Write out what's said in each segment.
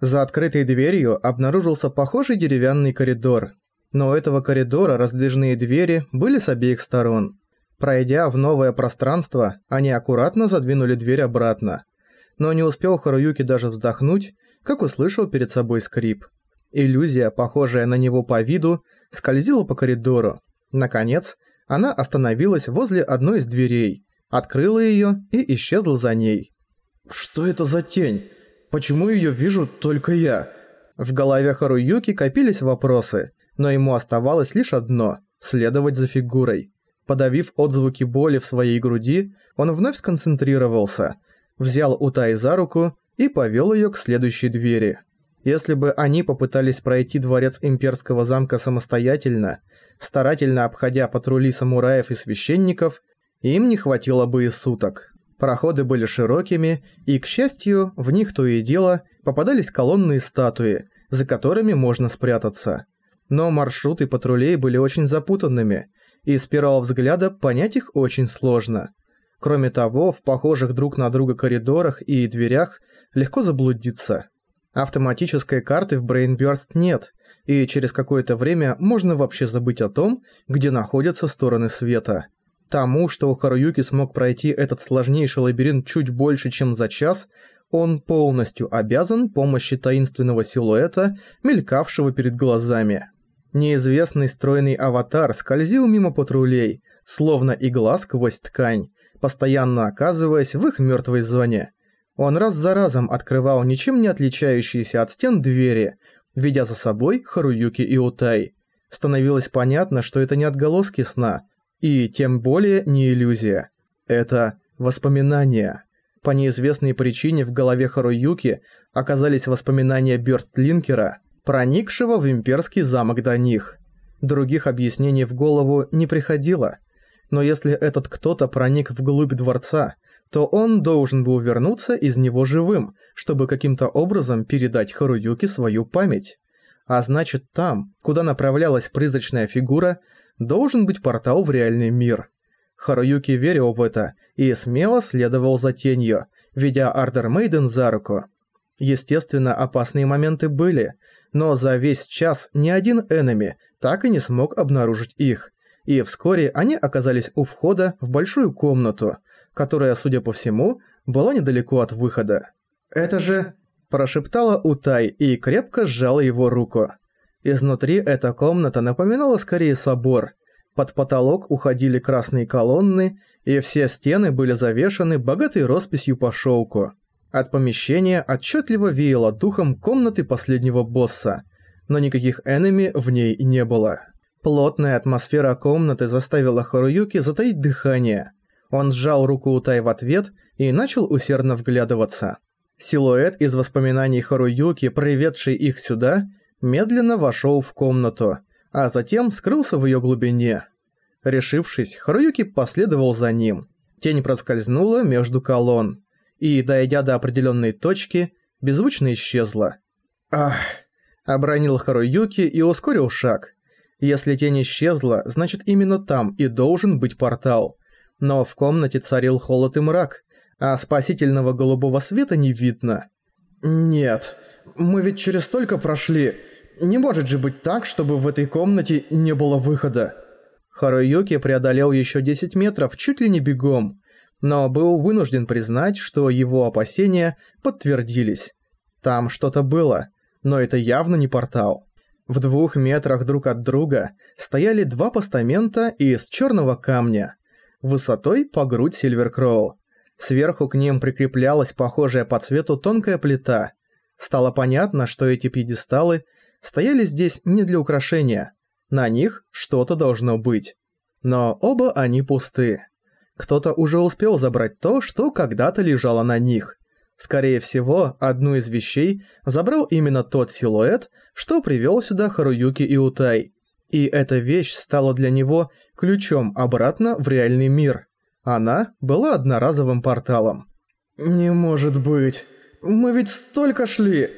За открытой дверью обнаружился похожий деревянный коридор. Но у этого коридора раздвижные двери были с обеих сторон. Пройдя в новое пространство, они аккуратно задвинули дверь обратно. Но не успел Харуюки даже вздохнуть, как услышал перед собой скрип. Иллюзия, похожая на него по виду, скользила по коридору. Наконец, она остановилась возле одной из дверей, открыла её и исчезла за ней. «Что это за тень?» Почему её вижу только я? В голове Харуюки копились вопросы, но ему оставалось лишь одно – следовать за фигурой. Подавив отзвуки боли в своей груди, он вновь сконцентрировался, взял Утай за руку и повел её к следующей двери. Если бы они попытались пройти дворец имперского замка самостоятельно, старательно обходя патрули самураев и священников, им не хватило бы и суток. Проходы были широкими, и, к счастью, в них то и дело попадались колонны статуи, за которыми можно спрятаться. Но маршруты патрулей были очень запутанными, и с первого взгляда понять их очень сложно. Кроме того, в похожих друг на друга коридорах и дверях легко заблудиться. Автоматической карты в Brainburst нет, и через какое-то время можно вообще забыть о том, где находятся стороны света. Тому, что Харуюки смог пройти этот сложнейший лабиринт чуть больше, чем за час, он полностью обязан помощи таинственного силуэта, мелькавшего перед глазами. Неизвестный стройный аватар скользил мимо патрулей, словно игла сквозь ткань, постоянно оказываясь в их мертвой зоне. Он раз за разом открывал ничем не отличающиеся от стен двери, ведя за собой Харуюки и Утай. Становилось понятно, что это не отголоски сна, и тем более не иллюзия. Это воспоминания. По неизвестной причине в голове Харуюки оказались воспоминания Бёрстлинкера, проникшего в имперский замок до них. Других объяснений в голову не приходило. Но если этот кто-то проник вглубь дворца, то он должен был вернуться из него живым, чтобы каким-то образом передать Харуюке свою память. А значит там, куда направлялась призрачная фигура, должен быть портал в реальный мир. Харуюки верил в это и смело следовал за тенью, ведя Ардер Мейден за руку. Естественно, опасные моменты были, но за весь час ни один энеми так и не смог обнаружить их, и вскоре они оказались у входа в большую комнату, которая, судя по всему, была недалеко от выхода. «Это же...» – прошептала Утай и крепко сжала его руку. Изнутри эта комната напоминала скорее собор. Под потолок уходили красные колонны, и все стены были завешаны богатой росписью по шелку. От помещения отчетливо веяло духом комнаты последнего босса, но никаких энеми в ней не было. Плотная атмосфера комнаты заставила Харуюки затаить дыхание. Он сжал руку Утай в ответ и начал усердно вглядываться. Силуэт из воспоминаний Харуюки, приведший их сюда, медленно вошел в комнату, а затем скрылся в ее глубине. Решившись, Харуюки последовал за ним. Тень проскользнула между колонн и, дойдя до определенной точки, беззвучно исчезла. «Ах!» – обронил Харуюки и ускорил шаг. Если тень исчезла, значит именно там и должен быть портал. Но в комнате царил холод и мрак, а спасительного голубого света не видно. «Нет, мы ведь через столько прошли. Не может же быть так, чтобы в этой комнате не было выхода. Харуюки преодолел еще 10 метров чуть ли не бегом, но был вынужден признать, что его опасения подтвердились. Там что-то было, но это явно не портал. В двух метрах друг от друга стояли два постамента из черного камня, высотой по грудь Сильверкроу. Сверху к ним прикреплялась похожая по цвету тонкая плита. Стало понятно, что эти пьедесталы – стояли здесь не для украшения. На них что-то должно быть. Но оба они пусты. Кто-то уже успел забрать то, что когда-то лежало на них. Скорее всего, одну из вещей забрал именно тот силуэт, что привел сюда Харуюки и Утай. И эта вещь стала для него ключом обратно в реальный мир. Она была одноразовым порталом. «Не может быть. Мы ведь столько шли!»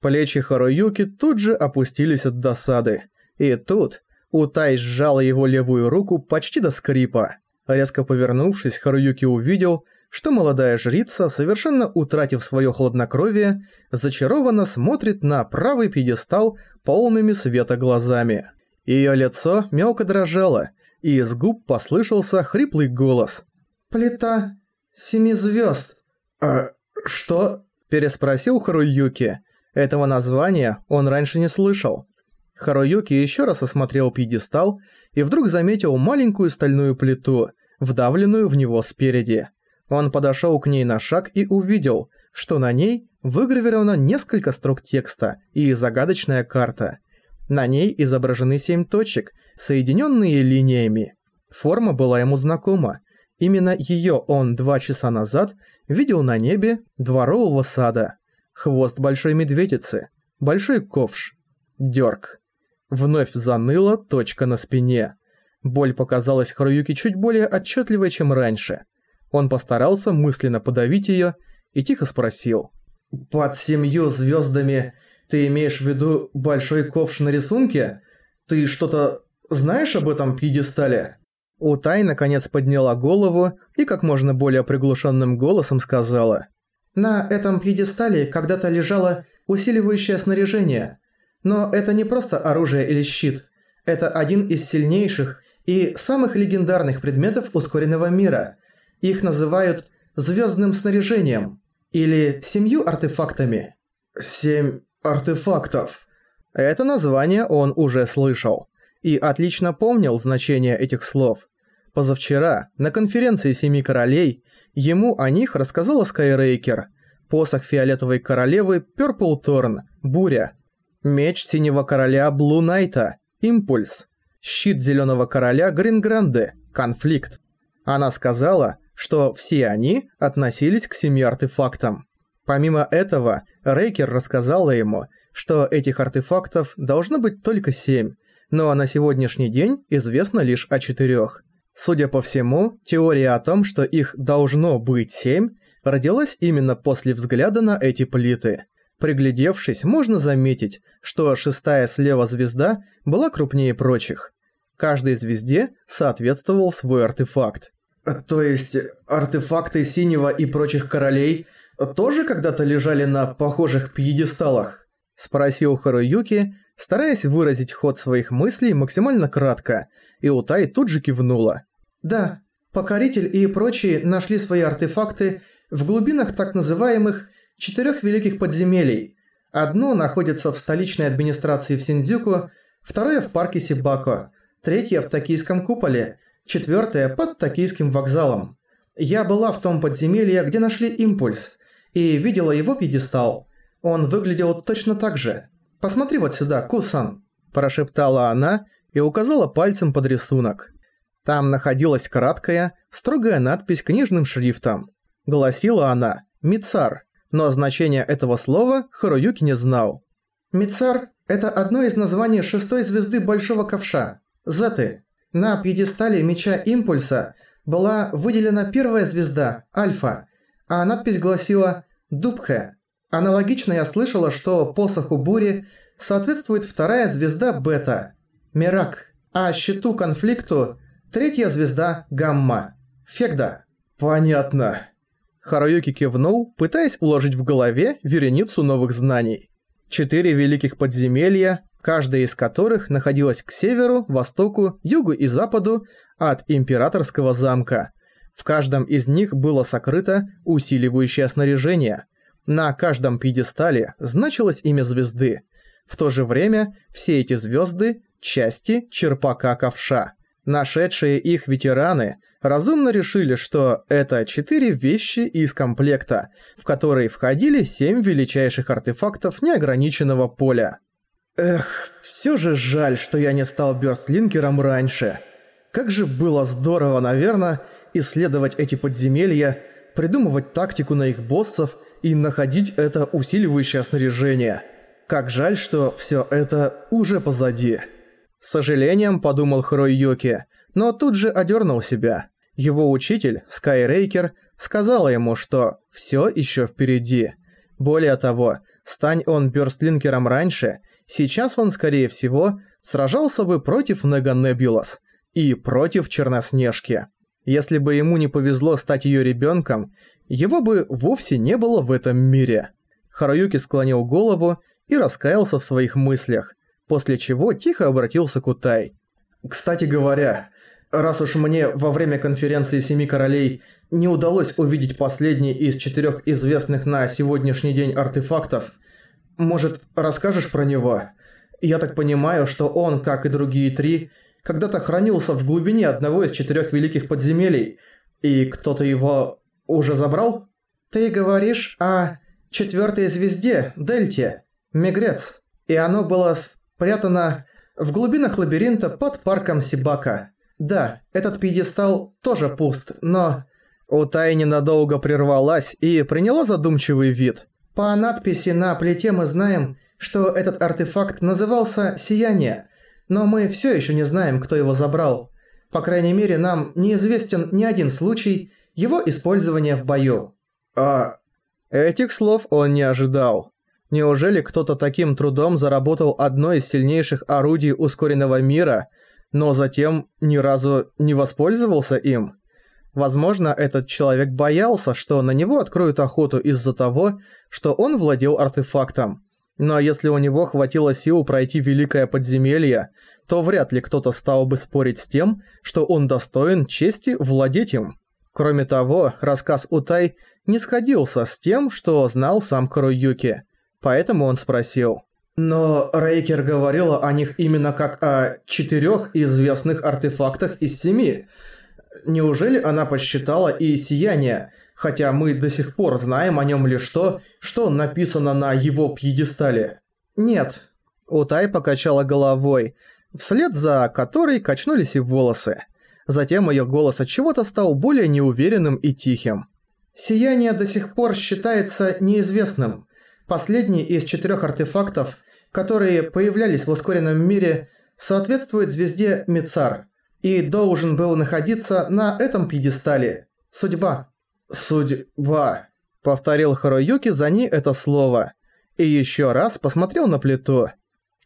Плечи Харуюки тут же опустились от досады. И тут Утай сжал его левую руку почти до скрипа. Резко повернувшись, Харуюки увидел, что молодая жрица, совершенно утратив свое хладнокровие, зачарованно смотрит на правый пьедестал полными света глазами. Её лицо мелко дрожало, и из губ послышался хриплый голос. «Плита семи звёзд». «А что?» – переспросил Харуюки. Этого названия он раньше не слышал. Харуюки ещё раз осмотрел пьедестал и вдруг заметил маленькую стальную плиту, вдавленную в него спереди. Он подошёл к ней на шаг и увидел, что на ней выгравировано несколько строк текста и загадочная карта – на ней изображены семь точек, соединенные линиями. Форма была ему знакома. Именно ее он два часа назад видел на небе дворового сада. Хвост большой медведицы, большой ковш, дёрг. Вновь заныла точка на спине. Боль показалась Харуюке чуть более отчетливой, чем раньше. Он постарался мысленно подавить ее и тихо спросил. «Под семью звездами ты имеешь в виду большой ковш на рисунке? Ты что-то знаешь об этом пьедестале?» Утай наконец подняла голову и как можно более приглушенным голосом сказала. «На этом пьедестале когда-то лежало усиливающее снаряжение. Но это не просто оружие или щит. Это один из сильнейших и самых легендарных предметов ускоренного мира. Их называют звездным снаряжением» или «семью артефактами». «Семь артефактов. Это название он уже слышал. И отлично помнил значение этих слов. Позавчера, на конференции Семи Королей, ему о них рассказала Скайрейкер. Посох фиолетовой королевы Пёрпл Торн, Буря. Меч синего короля Блу Найта, Импульс. Щит зеленого короля Грингранде, Конфликт. Она сказала, что все они относились к семи артефактам. Помимо этого, Рейкер рассказала ему, что этих артефактов должно быть только семь, но на сегодняшний день известно лишь о четырех. Судя по всему, теория о том, что их должно быть семь, родилась именно после взгляда на эти плиты. Приглядевшись, можно заметить, что шестая слева звезда была крупнее прочих. Каждой звезде соответствовал свой артефакт. То есть артефакты синего и прочих королей – тоже когда-то лежали на похожих пьедесталах?» – спросил Харуюки, стараясь выразить ход своих мыслей максимально кратко, и Утай тут же кивнула. «Да, Покоритель и прочие нашли свои артефакты в глубинах так называемых четырех великих подземелий. Одно находится в столичной администрации в Синдзюку, второе в парке Сибако, третье в Токийском куполе, четвертое под Токийским вокзалом. Я была в том подземелье, где нашли импульс и видела его пьедестал. Он выглядел точно так же. Посмотри вот сюда, Кусан», – прошептала она и указала пальцем под рисунок. Там находилась краткая, строгая надпись книжным шрифтом. Гласила она «Мицар», но значение этого слова Харуюки не знал. «Мицар» – это одно из названий шестой звезды Большого Ковша – Зеты. На пьедестале меча Импульса была выделена первая звезда – Альфа, а надпись гласила «Дубхе». Аналогично я слышала, что посоху бури соответствует вторая звезда Бета – Мирак, а щиту конфликту – третья звезда Гамма – Фегда. Понятно. Харуюки кивнул, пытаясь уложить в голове вереницу новых знаний. Четыре великих подземелья, каждая из которых находилась к северу, востоку, югу и западу от Императорского замка – в каждом из них было сокрыто усиливающее снаряжение. На каждом пьедестале значилось имя звезды. В то же время все эти звезды – части черпака ковша. Нашедшие их ветераны разумно решили, что это четыре вещи из комплекта, в которые входили семь величайших артефактов неограниченного поля. Эх, все же жаль, что я не стал бёрстлинкером раньше. Как же было здорово, наверное, исследовать эти подземелья, придумывать тактику на их боссов и находить это усиливающее снаряжение. Как жаль, что все это уже позади. С сожалением подумал Хрой но тут же одернул себя. Его учитель, Скайрейкер, сказала ему, что все еще впереди. Более того, стань он бёрстлинкером раньше, сейчас он, скорее всего, сражался бы против Неганебулас и против Черноснежки. Если бы ему не повезло стать ее ребенком, его бы вовсе не было в этом мире. Харуюки склонил голову и раскаялся в своих мыслях, после чего тихо обратился к Утай. «Кстати говоря, раз уж мне во время конференции Семи Королей не удалось увидеть последний из четырех известных на сегодняшний день артефактов, может, расскажешь про него? Я так понимаю, что он, как и другие три, когда-то хранился в глубине одного из четырех великих подземелий, и кто-то его уже забрал? Ты говоришь о четвертой звезде, Дельте, Мегрец, и оно было спрятано в глубинах лабиринта под парком Сибака. Да, этот пьедестал тоже пуст, но... Утай ненадолго прервалась и приняла задумчивый вид. По надписи на плите мы знаем, что этот артефакт назывался «Сияние», но мы все еще не знаем, кто его забрал. По крайней мере, нам неизвестен ни один случай его использования в бою. А... Этих слов он не ожидал. Неужели кто-то таким трудом заработал одно из сильнейших орудий ускоренного мира, но затем ни разу не воспользовался им? Возможно, этот человек боялся, что на него откроют охоту из-за того, что он владел артефактом. Но если у него хватило сил пройти Великое Подземелье, то вряд ли кто-то стал бы спорить с тем, что он достоин чести владеть им. Кроме того, рассказ Утай не сходился с тем, что знал сам Харуюки, поэтому он спросил. Но Рейкер говорила о них именно как о четырех известных артефактах из семи. Неужели она посчитала и сияние, хотя мы до сих пор знаем о нем лишь то, что написано на его пьедестале? Нет. Утай покачала головой, вслед за которой качнулись и волосы. Затем ее голос от чего-то стал более неуверенным и тихим. Сияние до сих пор считается неизвестным. Последний из четырех артефактов, которые появлялись в ускоренном мире, соответствует звезде Мицар и должен был находиться на этом пьедестале. Судьба. Судьба. Повторил Харуюки за ней это слово. И еще раз посмотрел на плиту.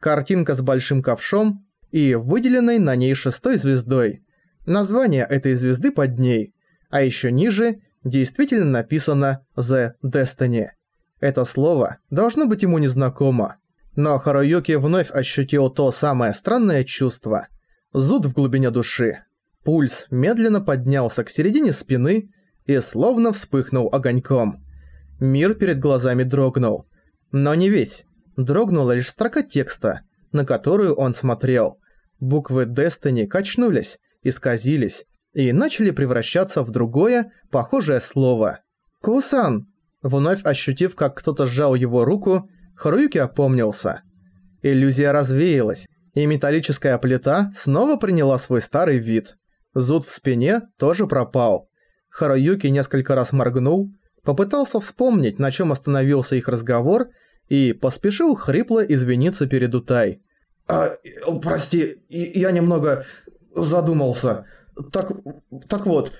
Картинка с большим ковшом и выделенной на ней шестой звездой. Название этой звезды под ней. А еще ниже действительно написано «The Destiny». Это слово должно быть ему незнакомо. Но Харуюки вновь ощутил то самое странное чувство – зуд в глубине души. Пульс медленно поднялся к середине спины и словно вспыхнул огоньком. Мир перед глазами дрогнул. Но не весь. Дрогнула лишь строка текста, на которую он смотрел. Буквы Destiny качнулись, исказились и начали превращаться в другое, похожее слово. «Кусан!» Вновь ощутив, как кто-то сжал его руку, Харуюки опомнился. Иллюзия развеялась, и металлическая плита снова приняла свой старый вид. Зуд в спине тоже пропал. Хараюки несколько раз моргнул, попытался вспомнить, на чем остановился их разговор, и поспешил хрипло извиниться перед Утай. «А, прости, я немного задумался. Так, так вот,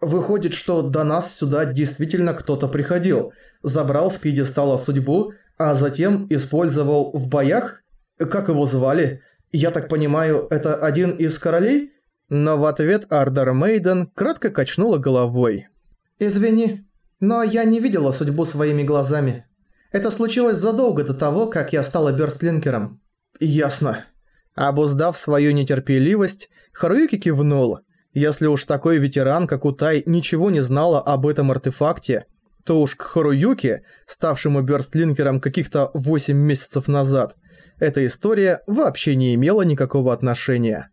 выходит, что до нас сюда действительно кто-то приходил, забрал с пьедестала судьбу, а затем использовал в боях? Как его звали?» «Я так понимаю, это один из королей?» Но в ответ Ардер Мейден кратко качнула головой. «Извини, но я не видела судьбу своими глазами. Это случилось задолго до того, как я стала Бёрстлинкером». «Ясно». Обуздав свою нетерпеливость, Харуюки кивнул. Если уж такой ветеран, как Утай, ничего не знала об этом артефакте, то уж к Харуюке, ставшему Бёрстлинкером каких-то 8 месяцев назад, эта история вообще не имела никакого отношения.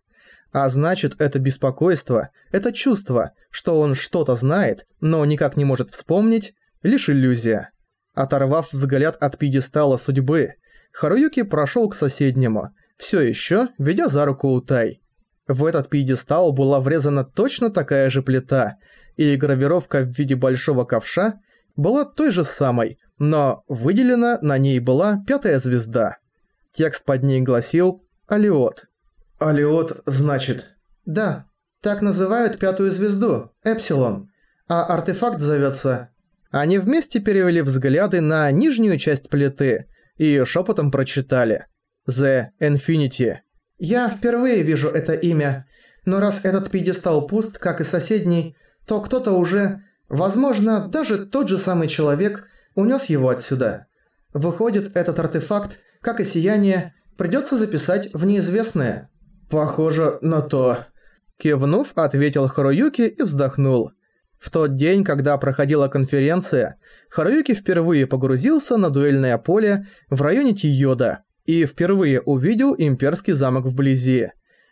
А значит, это беспокойство, это чувство, что он что-то знает, но никак не может вспомнить, лишь иллюзия. Оторвав взгляд от пьедестала судьбы, Харуюки прошел к соседнему, все еще ведя за руку Утай. В этот пьедестал была врезана точно такая же плита, и гравировка в виде большого ковша была той же самой, но выделена на ней была пятая звезда. Текст под ней гласил «Алиот». «Алиот, значит?» «Да, так называют пятую звезду, Эпсилон. А артефакт зовется...» Они вместе перевели взгляды на нижнюю часть плиты и шепотом прочитали «The Infinity». «Я впервые вижу это имя. Но раз этот пьедестал пуст, как и соседний, то кто-то уже, возможно, даже тот же самый человек, унес его отсюда. Выходит, этот артефакт, как и сияние, придется записать в неизвестное. Похоже на то. Кивнув, ответил Харуюки и вздохнул. В тот день, когда проходила конференция, Харуюки впервые погрузился на дуэльное поле в районе Тиода и впервые увидел имперский замок вблизи.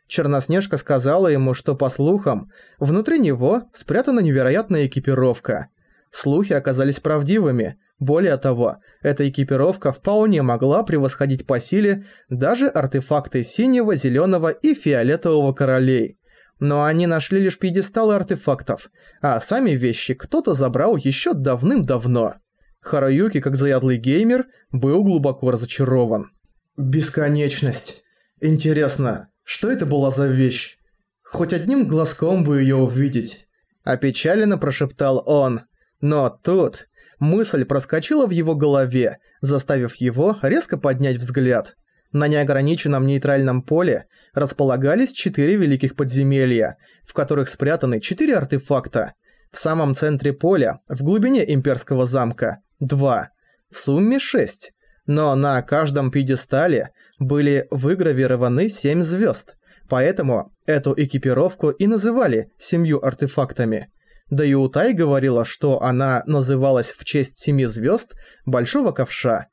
Черноснежка сказала ему, что, по слухам, внутри него спрятана невероятная экипировка. Слухи оказались правдивыми. Более того, эта экипировка вполне могла превосходить по силе даже артефакты синего, зеленого и фиолетового королей. Но они нашли лишь пьедесталы артефактов, а сами вещи кто-то забрал еще давным-давно. Хараюки, как заядлый геймер, был глубоко разочарован. «Бесконечность. Интересно, что это была за вещь? Хоть одним глазком бы её увидеть». Опечаленно прошептал он. Но тут мысль проскочила в его голове, заставив его резко поднять взгляд. На неограниченном нейтральном поле располагались четыре великих подземелья, в которых спрятаны четыре артефакта. В самом центре поля, в глубине имперского замка, два. В сумме шесть. Но на каждом пьедестале были выгравированы семь звезд. Поэтому эту экипировку и называли семью артефактами. Да и Утай говорила, что она называлась в честь семи звезд Большого Ковша.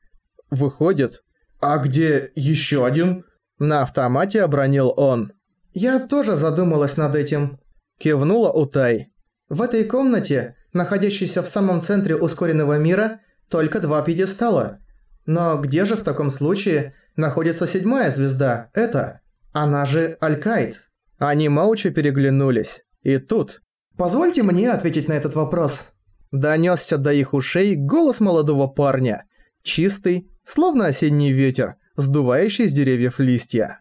Выходит, «А где еще один?» На автомате обронил он. «Я тоже задумалась над этим», – кивнула Утай. «В этой комнате, находящейся в самом центре ускоренного мира, только два пьедестала. Но где же в таком случае находится седьмая звезда, это? Она же Алькайт». Они молча переглянулись. И тут... «Позвольте мне ответить на этот вопрос». Донёсся до их ушей голос молодого парня. Чистый, словно осенний ветер, сдувающий с деревьев листья.